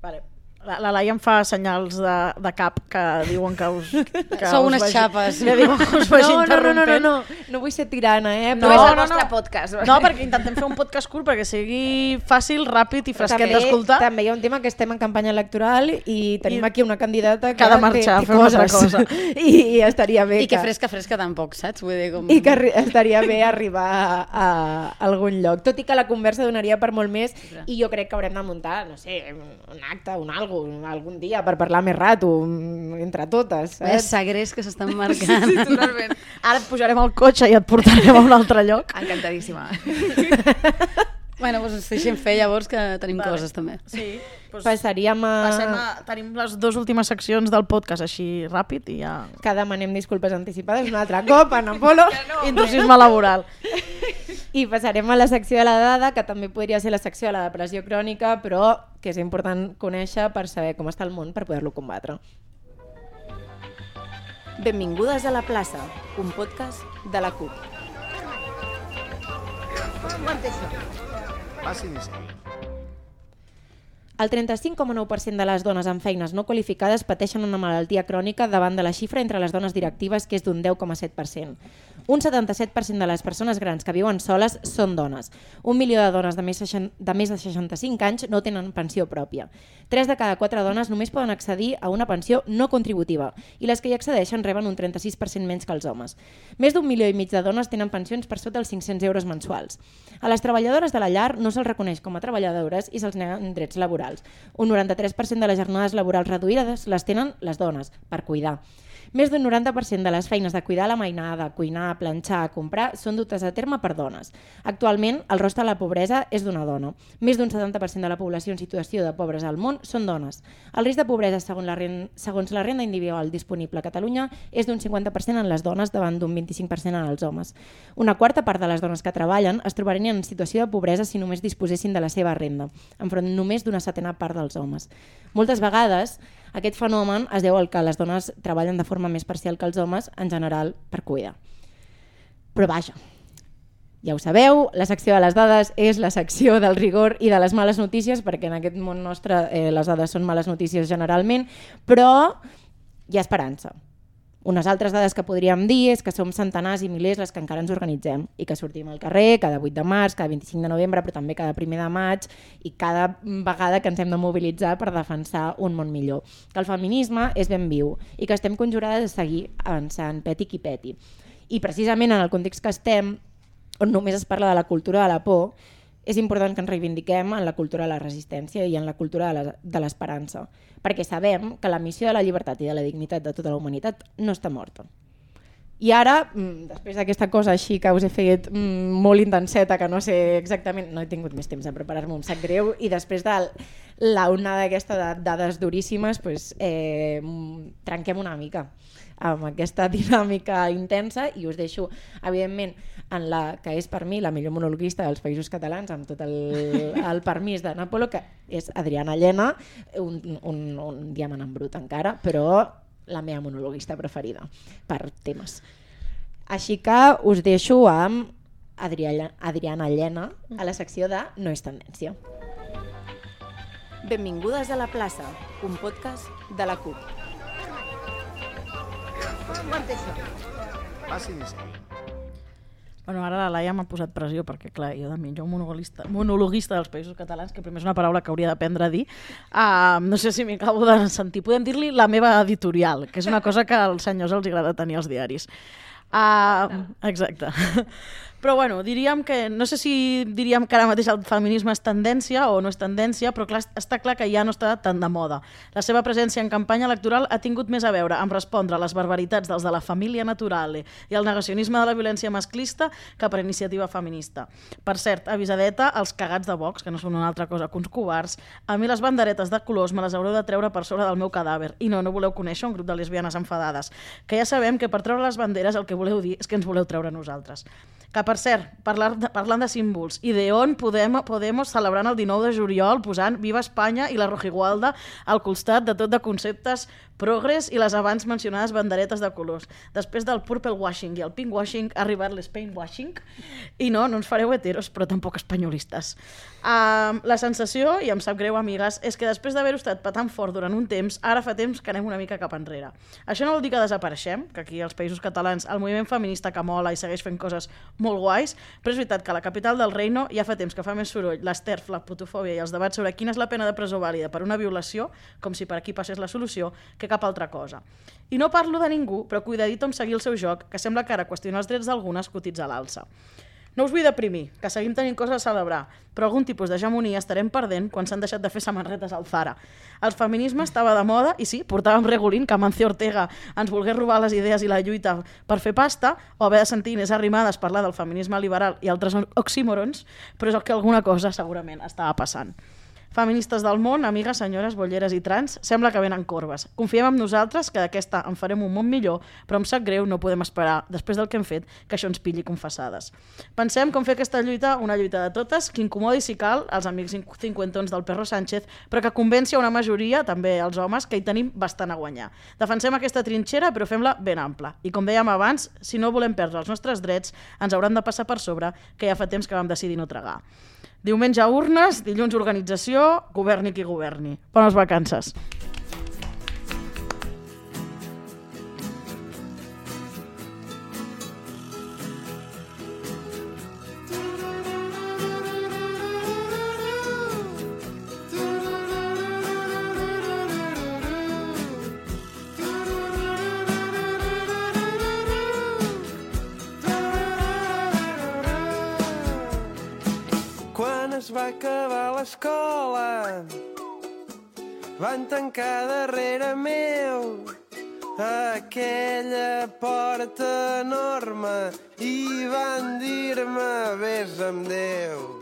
Vale. La, la Laia em fa senyals de, de cap que diuen que us... (laughs) Que Sou us unes vagi- xapes. Que diuen que us vagi No, no, no, no, no, no, no vull ser tirana, eh? No, Però és el no, nostre no. podcast. No, perquè intentem fer un podcast curt perquè sigui fàcil, ràpid i fresquet d'escoltar. també hi ha un tema que estem en campanya electoral i tenim I- aquí una candidata que, que ha de marxar a té, té fer una altra coses. cosa. (laughs) I, I estaria bé I que fresca, fresca tampoc, saps? Vull dir, com... i que estaria bé arribar a, a algun lloc. Tot i que la conversa donaria per molt més i jo crec que haurem de muntar, no sé, un acte, un algo, algun dia per parlar més rato, mm, entre totes. Vaya Saps? segrets que s'estan marcant. Sí, totalment. Ara et pujarem al cotxe i et portarem a un altre lloc. Encantadíssima. (laughs) bueno, doncs ens deixem fer llavors que tenim Vale. coses també. Sí, doncs Passaríem a... passem a... Tenim les dues últimes seccions del podcast així ràpid i ja... que demanem disculpes anticipades un altre cop en Apolo (laughs) Intrusisme laboral. i passarem a la secció de la dada que també podria ser la secció de la depressió crònica però que és important conèixer per saber com està el món per poder-lo combatre Benvingudes a la plaça, un podcast de la CUP. Assim, isso. esquerda. El 35,9% de les dones amb feines no qualificades pateixen una malaltia crònica davant de la xifra entre les dones directives, que és d'un 10,7%. Un 77% de les persones grans que viuen soles són dones. Un milió de dones de més, de més de 65 anys no tenen pensió pròpia. 3 de cada 4 dones només poden accedir a una pensió no contributiva i les que hi accedeixen reben un 36% menys que els homes. Més d'un milió i mig de dones tenen pensions per sota els 500 euros mensuals. A les treballadores de la llar no se'ls reconeix com a treballadores i se'ls neguen drets laborals. Un 93% de les jornades laborals reduïdes les tenen les dones, per cuidar. Més d'un 90% de les feines de cuidar la mainada, cuinar, planxar, comprar, són dutes a terme per dones. Actualment, el rostre de la pobresa és d'una dona. Més d'un 70% de la població en situació de pobres al món són dones. El risc de pobresa, segons la, renda, segons la renda individual disponible a Catalunya, és d'un 50% en les dones davant d'un 25% en els homes. Una quarta part de les dones que treballen es trobarien en situació de pobresa si només disposessin de la seva renda, enfront només d'una part dels homes. Moltes vegades, aquest fenomen es deu al que les dones treballen de forma més parcial que els homes, en general, per cuidar. Però vaja, ja ho sabeu, la secció de les dades és la secció del rigor i de les males notícies, perquè en aquest món nostre eh, les dades són males notícies generalment, però hi ha esperança. Unes altres dades que podríem dir és que som centenars i milers les que encara ens organitzem i que sortim al carrer cada 8 de març, cada 25 de novembre, però també cada 1 de maig i cada vegada que ens hem de mobilitzar per defensar un món millor. Que el feminisme és ben viu i que estem conjurades a seguir avançant peti qui peti. I precisament en el context que estem, on només es parla de la cultura de la por, és important que ens reivindiquem en la cultura de la resistència i en la cultura de l'esperança, perquè sabem que la missió de la llibertat i de la dignitat de tota la humanitat no està morta. I ara, mm, després d'aquesta cosa així que us he fet mm, molt intenseta, que no sé exactament, no he tingut més temps de preparar-me, em sap greu, i després de la onada aquesta de dades duríssimes, pues, eh, mm, trenquem una mica amb aquesta (laughs) dinàmica intensa i us deixo, evidentment, en la que és per mi la millor monologuista dels països catalans, amb tot el, (laughs) el permís de Napolo, que és Adriana Llena, un, un, un diamant en brut encara, però la meva monologuista preferida per temes. Així que us deixo amb Adriana, Adriana Llena a la secció de No és tendència. Benvingudes a la plaça, un podcast de la CUP. Bueno, ara la Laia m'ha posat pressió perquè, clar, jo de mi, jo un monologuista, monologuista dels països catalans, que primer és una paraula que hauria d'aprendre a dir, uh, no sé si m'acabo de sentir. Podem dir-li la meva editorial, que és una cosa que als senyors els agrada tenir als diaris. Uh, exacte. Però bueno, diríem que, no sé si diríem que ara mateix el feminisme és tendència o no és tendència, però clar, està clar que ja no està tan de moda. La seva presència en campanya electoral ha tingut més a veure amb respondre a les barbaritats dels de la família natural i el negacionisme de la violència masclista que per iniciativa feminista. Per cert, avisadeta, els cagats de Vox, que no són una altra cosa que uns covards, a mi les banderetes de colors me les haureu de treure per sobre del meu cadàver. I no, no voleu conèixer un grup de lesbianes enfadades, que ja sabem que per treure les banderes el que voleu dir és que ens voleu treure nosaltres. Que, per cert, parlar de, parlant de símbols, i de on podem, Podemos celebrant el 19 de juliol posant Viva Espanya i la Rojigualda al costat de tot de conceptes progres i les abans mencionades banderetes de colors. Després del purple washing i el pink washing ha arribat l'Spain washing i no, no ens fareu heteros, però tampoc espanyolistes. Um, la sensació, i em sap greu, amigues, és que després d'haver-ho estat patant fort durant un temps, ara fa temps que anem una mica cap enrere. Això no vol dir que desapareixem, que aquí als països catalans el moviment feminista que mola i segueix fent coses molt guais, però és veritat que la capital del reino ja fa temps que fa més soroll l'esterf, la putofòbia i els debats sobre quina és la pena de presó vàlida per una violació, com si per aquí passés la solució, que cap altra cosa. I no parlo de ningú, però cuidadito amb seguir el seu joc, que sembla que ara qüestionar els drets d'algunes cotitza a l'alça. No us vull deprimir, que seguim tenint coses a celebrar, però algun tipus d'hegemonia estarem perdent quan s'han deixat de fer samarretes al Zara. El feminisme estava de moda i sí, portàvem regolint que Amancio Ortega ens volgués robar les idees i la lluita per fer pasta o haver de sentir Inés Arrimadas parlar del feminisme liberal i altres oxímorons, però és el que alguna cosa segurament estava passant. Feministes del món, amigues, senyores, bolleres i trans, sembla que venen corbes. Confiem en nosaltres que d'aquesta en farem un món millor, però em sap greu, no podem esperar, després del que hem fet, que això ens pilli confessades. Pensem com fer aquesta lluita una lluita de totes, que incomodi si cal els amics cinquantons del Perro Sánchez, però que convenci una majoria, també els homes, que hi tenim bastant a guanyar. Defensem aquesta trinxera, però fem-la ben ampla. I com dèiem abans, si no volem perdre els nostres drets, ens hauran de passar per sobre, que ja fa temps que vam decidir no tragar. Diumenge urnes, dilluns organització, governi qui governi. Bones vacances. Van tancar darrere meu aquella porta enorme i van dir-me vés amb Déu.